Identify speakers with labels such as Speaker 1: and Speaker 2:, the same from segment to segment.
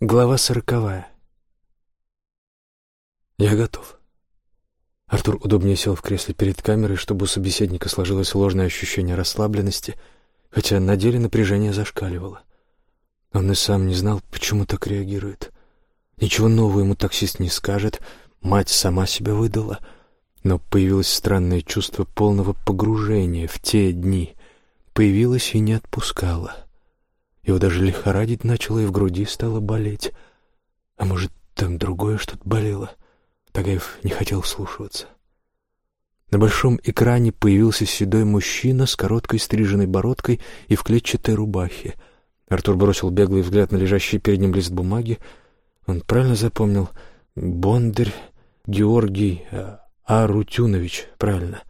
Speaker 1: Глава сороковая. Я готов. Артур удобнее сел в кресле перед камерой, чтобы у собеседника сложилось ложное ощущение расслабленности, хотя на деле напряжение зашкаливало. Он и сам не знал, почему так реагирует. Ничего нового ему таксист не скажет, мать сама себя выдала, но появилось странное чувство полного погружения в те дни. Появилось и не отпускало. — его даже лихорадить начало, и в груди стало болеть. А может, там другое что-то болело? Тагаев не хотел вслушиваться. На большом экране появился седой мужчина с короткой стриженной бородкой и в клетчатой рубахе. Артур бросил беглый взгляд на лежащий перед ним лист бумаги. Он правильно запомнил? Бондарь Георгий а, Арутюнович, правильно.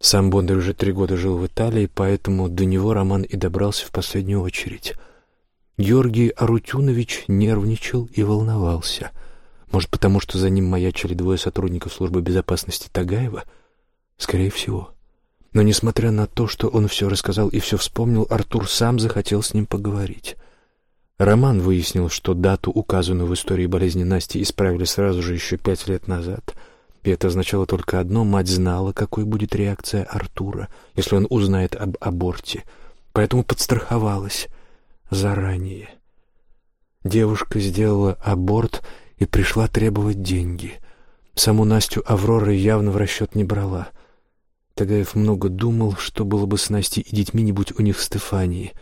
Speaker 1: Сам Бондарь уже три года жил в Италии, поэтому до него Роман и добрался в последнюю очередь. Георгий Арутюнович нервничал и волновался. Может, потому что за ним маячили двое сотрудников службы безопасности Тагаева? Скорее всего. Но, несмотря на то, что он все рассказал и все вспомнил, Артур сам захотел с ним поговорить. Роман выяснил, что дату, указанную в истории болезни Насти, исправили сразу же еще пять лет назад. И это означало только одно — мать знала, какой будет реакция Артура, если он узнает об аборте. Поэтому подстраховалась заранее. Девушка сделала аборт и пришла требовать деньги. Саму Настю Аврора явно в расчет не брала. Тагаев много думал, что было бы с Настей и детьми, не будь у них Стефании.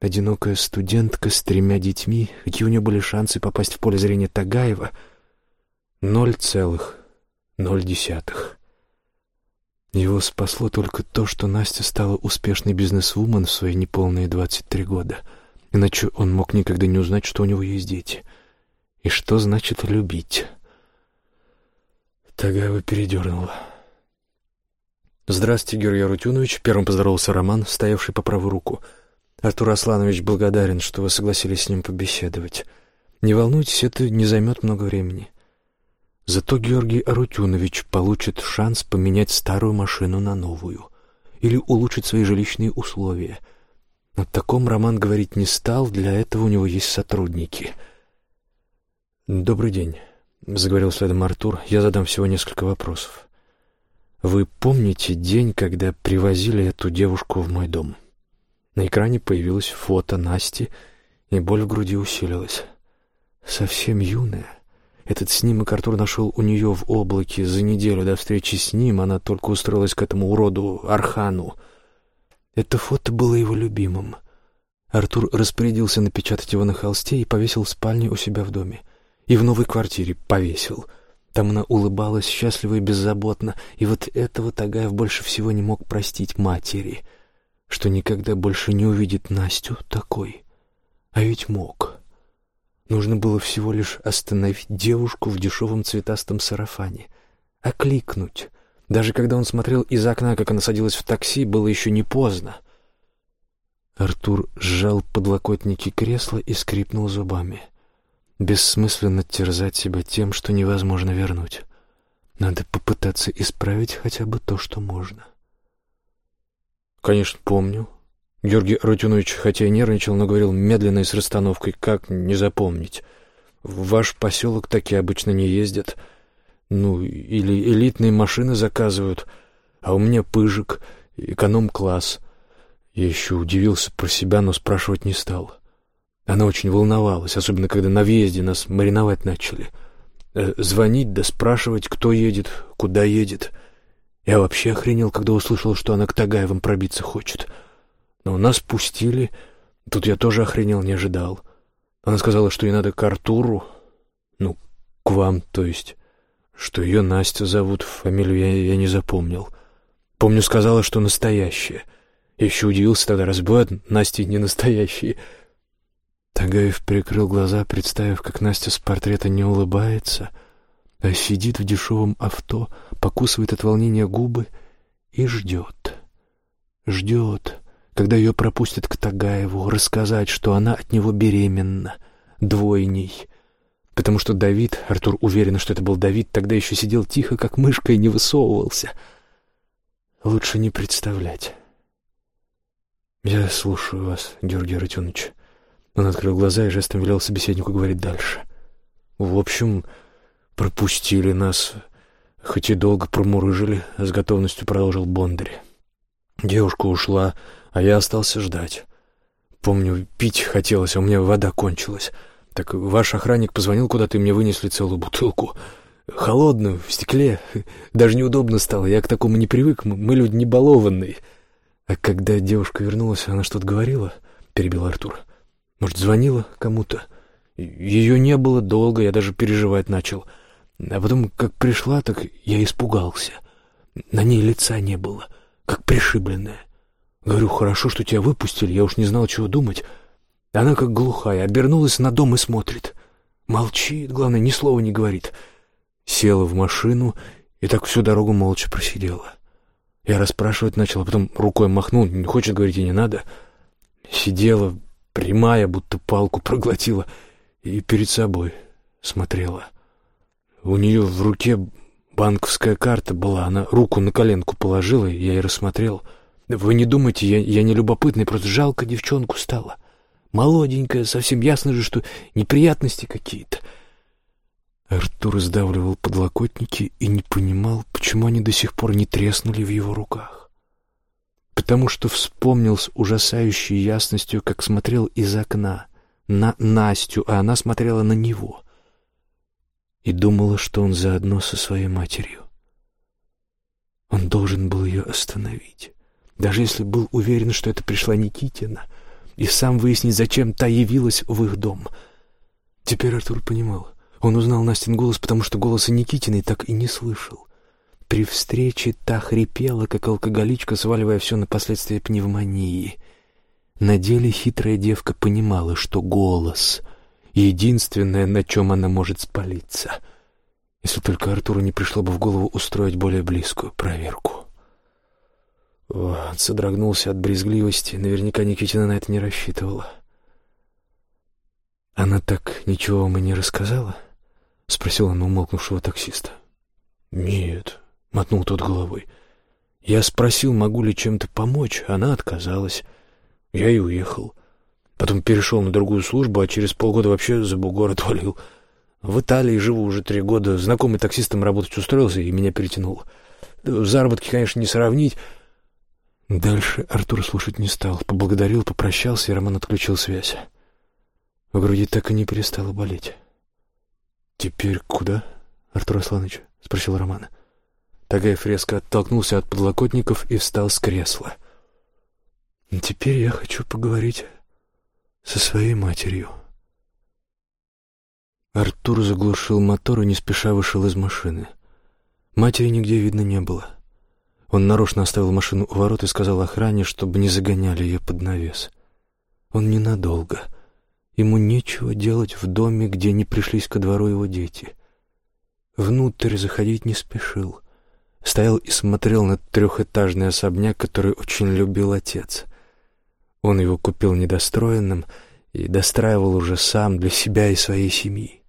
Speaker 1: Одинокая студентка с тремя детьми, какие у нее были шансы попасть в поле зрения Тагаева? Ноль целых ноль десятых. Его спасло только то, что Настя стала успешной бизнесвумен в свои неполные двадцать три года — Иначе он мог никогда не узнать, что у него есть дети. И что значит любить? Тагаева передернула. «Здравствуйте, Георгий Арутюнович», — первым поздоровался Роман, стоявший по правую руку. «Артур Асланович благодарен, что вы согласились с ним побеседовать. Не волнуйтесь, это не займет много времени. Зато Георгий Арутюнович получит шанс поменять старую машину на новую или улучшить свои жилищные условия — о таком Роман говорить не стал, для этого у него есть сотрудники. «Добрый день», — заговорил следом Артур. «Я задам всего несколько вопросов. Вы помните день, когда привозили эту девушку в мой дом?» На экране появилось фото Насти, и боль в груди усилилась. Совсем юная. Этот снимок Артур нашел у нее в облаке. За неделю до встречи с ним она только устроилась к этому уроду Архану — это фото было его любимым. Артур распорядился напечатать его на холсте и повесил в спальне у себя в доме. И в новой квартире повесил. Там она улыбалась счастливо и беззаботно, и вот этого Тагаев больше всего не мог простить матери, что никогда больше не увидит Настю такой. А ведь мог. Нужно было всего лишь остановить девушку в дешевом цветастом сарафане, окликнуть, даже когда он смотрел из окна, как она садилась в такси, было еще не поздно. Артур сжал подлокотники кресла и скрипнул зубами. Бессмысленно терзать себя тем, что невозможно вернуть. Надо попытаться исправить хотя бы то, что можно. «Конечно, помню». Георгий Рутюнович, хотя и нервничал, но говорил медленно и с расстановкой. «Как не запомнить? В ваш поселок такие обычно не ездят». Ну, или элитные машины заказывают, а у меня пыжик, эконом-класс. Я еще удивился про себя, но спрашивать не стал. Она очень волновалась, особенно когда на въезде нас мариновать начали. Э, звонить да спрашивать, кто едет, куда едет. Я вообще охренел, когда услышал, что она к Тагаевым пробиться хочет. Но нас пустили. Тут я тоже охренел, не ожидал. Она сказала, что ей надо к Артуру. Ну, к вам, то есть. Что ее Настя зовут, фамилию я, я не запомнил. Помню, сказала, что настоящая. Я еще удивился тогда, разбой от Насти не настоящие. Тагаев прикрыл глаза, представив, как Настя с портрета не улыбается, а сидит в дешевом авто, покусывает от волнения губы и ждет. Ждет, когда ее пропустят к Тагаеву, рассказать, что она от него беременна, двойней, потому что Давид, Артур уверен, что это был Давид, тогда еще сидел тихо, как мышка, и не высовывался. Лучше не представлять. Я слушаю вас, Георгий Артемович. Он открыл глаза и жестом велел собеседнику говорить дальше. «В общем, пропустили нас, хоть и долго промурыжили», — с готовностью продолжил Бондарь. Девушка ушла, а я остался ждать. Помню, пить хотелось, а у меня вода кончилась. Так ваш охранник позвонил куда-то, и мне вынесли целую бутылку. Холодную, в стекле. Даже неудобно стало, я к такому не привык, мы люди не балованные. А когда девушка вернулась, она что-то говорила, перебил Артур. Может, звонила кому-то? Ее не было долго, я даже переживать начал. А потом, как пришла, так я испугался. На ней лица не было, как пришибленная. Говорю, хорошо, что тебя выпустили, я уж не знал, чего думать. Она как глухая, обернулась на дом и смотрит. Молчит, главное, ни слова не говорит. Села в машину и так всю дорогу молча просидела. Я расспрашивать начал, а потом рукой махнул, не хочет говорить и не надо. Сидела, прямая, будто палку проглотила, и перед собой смотрела. У нее в руке банковская карта была, она руку на коленку положила, и я и рассмотрел — вы не думайте, я, я не любопытный, просто жалко девчонку стало. Молоденькая, совсем ясно же, что неприятности какие-то. Артур сдавливал подлокотники и не понимал, почему они до сих пор не треснули в его руках. Потому что вспомнил с ужасающей ясностью, как смотрел из окна на Настю, а она смотрела на него и думала, что он заодно со своей матерью. Он должен был ее остановить даже если был уверен, что это пришла Никитина, и сам выяснить, зачем та явилась в их дом. Теперь Артур понимал. Он узнал Настин голос, потому что голоса Никитиной так и не слышал. При встрече та хрипела, как алкоголичка, сваливая все на последствия пневмонии. На деле хитрая девка понимала, что голос — единственное, на чем она может спалиться. Если только Артуру не пришло бы в голову устроить более близкую проверку. Он содрогнулся от брезгливости. Наверняка Никитина на это не рассчитывала. «Она так ничего вам и не рассказала?» — спросил он умолкнувшего таксиста. «Нет», — мотнул тот головой. «Я спросил, могу ли чем-то помочь. Она отказалась. Я и уехал. Потом перешел на другую службу, а через полгода вообще за бугор отвалил. В Италии живу уже три года. Знакомый таксистом работать устроился и меня перетянул. Заработки, конечно, не сравнить». Дальше Артур слушать не стал. Поблагодарил, попрощался, и Роман отключил связь. В груди так и не перестало болеть. «Теперь куда, Артур Асланович?» — спросил Роман. Тагаев резко оттолкнулся от подлокотников и встал с кресла. «Теперь я хочу поговорить со своей матерью». Артур заглушил мотор и не спеша вышел из машины. Матери нигде видно не было. Он нарочно оставил машину у ворот и сказал охране, чтобы не загоняли ее под навес. Он ненадолго. Ему нечего делать в доме, где не пришлись ко двору его дети. Внутрь заходить не спешил. Стоял и смотрел на трехэтажный особняк, который очень любил отец. Он его купил недостроенным и достраивал уже сам для себя и своей семьи.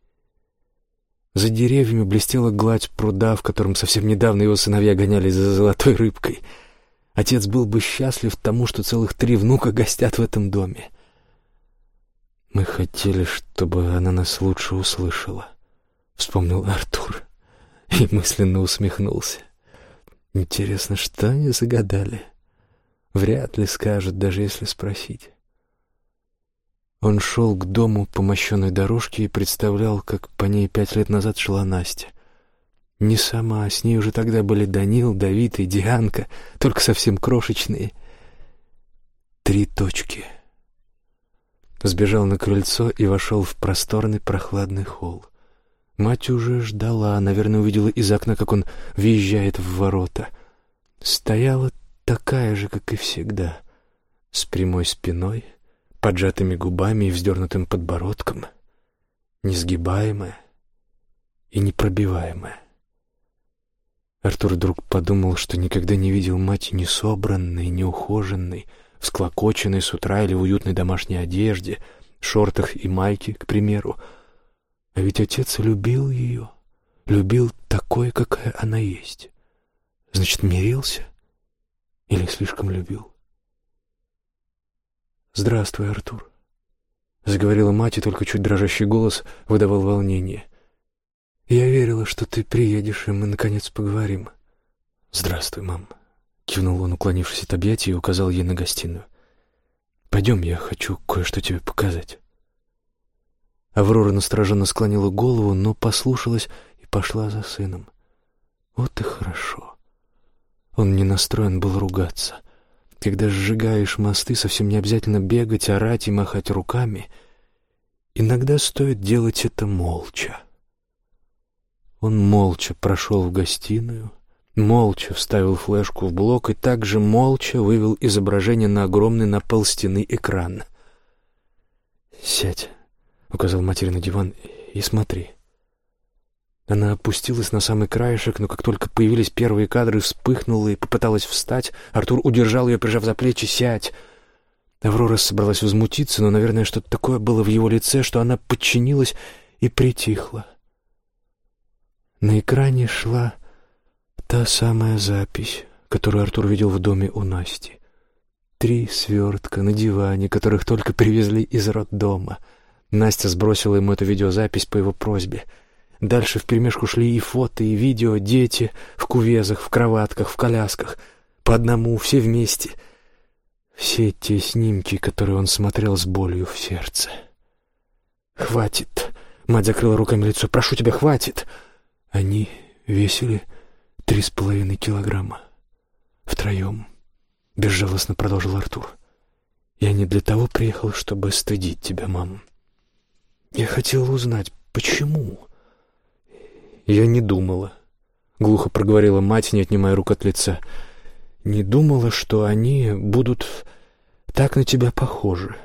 Speaker 1: За деревьями блестела гладь пруда, в котором совсем недавно его сыновья гонялись за золотой рыбкой. Отец был бы счастлив тому, что целых три внука гостят в этом доме. «Мы хотели, чтобы она нас лучше услышала», — вспомнил Артур и мысленно усмехнулся. «Интересно, что они загадали? Вряд ли скажут, даже если спросить». Он шел к дому по мощенной дорожке и представлял, как по ней пять лет назад шла Настя. Не сама, с ней уже тогда были Данил, Давид и Дианка, только совсем крошечные. Три точки. Сбежал на крыльцо и вошел в просторный прохладный холл. Мать уже ждала, наверное, увидела из окна, как он въезжает в ворота. Стояла такая же, как и всегда, с прямой спиной, поджатыми губами и вздернутым подбородком, несгибаемая и непробиваемая. Артур вдруг подумал, что никогда не видел мать ни собранной, ни ухоженной, всклокоченной с утра или в уютной домашней одежде, шортах и майке, к примеру. А ведь отец любил ее, любил такой, какая она есть. Значит, мирился или слишком любил? «Здравствуй, Артур». — заговорила мать, и только чуть дрожащий голос выдавал волнение. «Я верила, что ты приедешь, и мы, наконец, поговорим». «Здравствуй, мам», — кивнул он, уклонившись от объятий, и указал ей на гостиную. «Пойдем, я хочу кое-что тебе показать». Аврора настороженно склонила голову, но послушалась и пошла за сыном. Вот и хорошо. Он не настроен был ругаться. Когда сжигаешь мосты, совсем не обязательно бегать, орать и махать руками. Иногда стоит делать это молча. Он молча прошел в гостиную, молча вставил флешку в блок и также молча вывел изображение на огромный на пол стены экран. «Сядь», — указал матери на диван, — «и смотри». Она опустилась на самый краешек, но как только появились первые кадры, вспыхнула и попыталась встать. Артур удержал ее, прижав за плечи. «Сядь!» Аврора собралась возмутиться, но, наверное, что-то такое было в его лице, что она подчинилась и притихла. На экране шла та самая запись, которую Артур видел в доме у Насти. Три свертка на диване, которых только привезли из роддома. Настя сбросила ему эту видеозапись по его просьбе — Дальше вперемешку шли и фото, и видео, дети в кувезах, в кроватках, в колясках. По одному, все вместе. Все те снимки, которые он смотрел с болью в сердце. «Хватит!» — мать закрыла руками лицо. «Прошу тебя, хватит!» Они весили три с половиной килограмма. Втроем. Безжалостно продолжил Артур. «Я не для того приехал, чтобы стыдить тебя, мам. Я хотел узнать, почему...» «Я не думала», — глухо проговорила мать, не отнимая рук от лица. «Не думала, что они будут так на тебя похожи.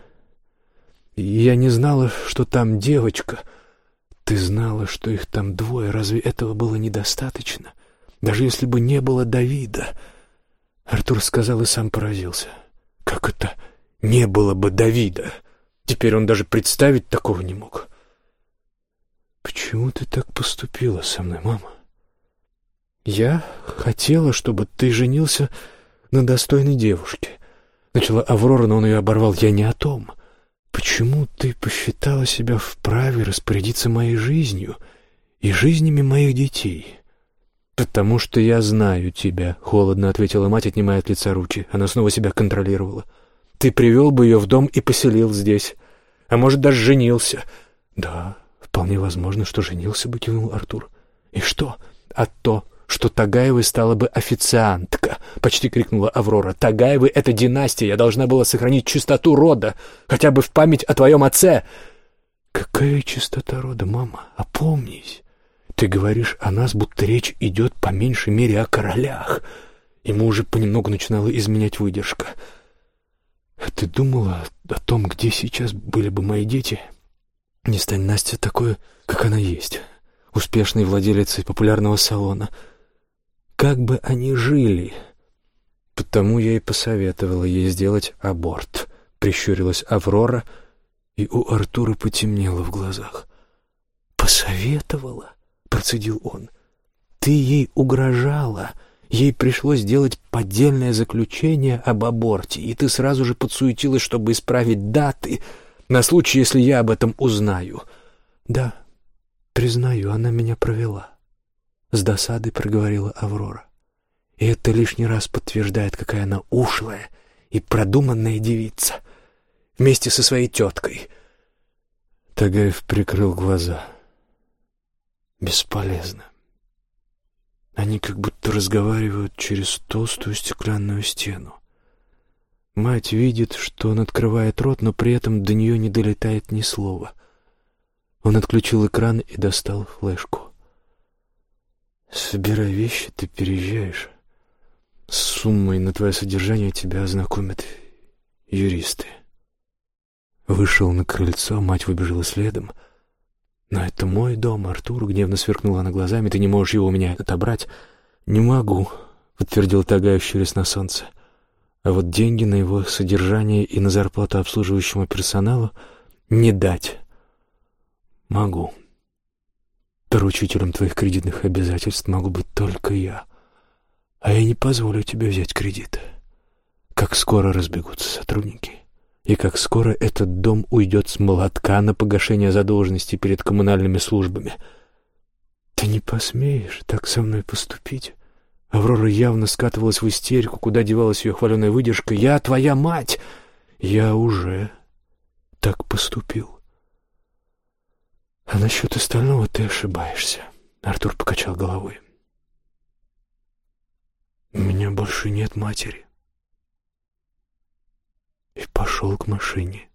Speaker 1: Я не знала, что там девочка. Ты знала, что их там двое. Разве этого было недостаточно? Даже если бы не было Давида...» Артур сказал и сам поразился. «Как это не было бы Давида?» Теперь он даже представить такого не мог. «Почему ты так поступила со мной, мама?» «Я хотела, чтобы ты женился на достойной девушке». Начала Аврора, но он ее оборвал. «Я не о том. Почему ты посчитала себя вправе распорядиться моей жизнью и жизнями моих детей?» «Потому что я знаю тебя», — холодно ответила мать, отнимая от лица руки. Она снова себя контролировала. «Ты привел бы ее в дом и поселил здесь. А может, даже женился». «Да, «Вполне возможно, что женился бы», — кивнул Артур. «И что?» «А то, что Тагаевой стала бы официантка», — почти крикнула Аврора. «Тагаевы — это династия, я должна была сохранить чистоту рода, хотя бы в память о твоем отце». «Какая чистота рода, мама? Опомнись. Ты говоришь о нас, будто речь идет по меньшей мере о королях». Ему уже понемногу начинала изменять выдержка. «А ты думала о том, где сейчас были бы мои дети?» Не стань Настя такой, как она есть, успешной владелицей популярного салона. Как бы они жили? Потому я и посоветовала ей сделать аборт. Прищурилась Аврора, и у Артура потемнело в глазах. «Посоветовала?» — процедил он. «Ты ей угрожала?» Ей пришлось сделать поддельное заключение об аборте, и ты сразу же подсуетилась, чтобы исправить даты, на случай, если я об этом узнаю. Да, признаю, она меня провела. С досадой проговорила Аврора. И это лишний раз подтверждает, какая она ушлая и продуманная девица. Вместе со своей теткой. Тагаев прикрыл глаза. Бесполезно. Они как будто разговаривают через толстую стеклянную стену. Мать видит, что он открывает рот, но при этом до нее не долетает ни слова. Он отключил экран и достал флешку. «Собирай вещи, ты переезжаешь. С суммой на твое содержание тебя ознакомят юристы». Вышел на крыльцо, мать выбежала следом. «Но это мой дом, Артур», — гневно сверкнула она глазами. «Ты не можешь его у меня отобрать». «Не могу», — подтвердил Тагаев, щурясь на солнце. — а вот деньги на его содержание и на зарплату обслуживающему персоналу не дать. Могу. Поручителем твоих кредитных обязательств могу быть только я. А я не позволю тебе взять кредит. Как скоро разбегутся сотрудники. и как скоро этот дом уйдет с молотка на погашение задолженности перед коммунальными службами. Ты не посмеешь так со мной поступить? Аврора явно скатывалась в истерику, куда девалась ее хваленая выдержка. «Я твоя мать!» «Я уже так поступил». «А насчет остального ты ошибаешься», — Артур покачал головой. «У меня больше нет матери». И пошел к машине.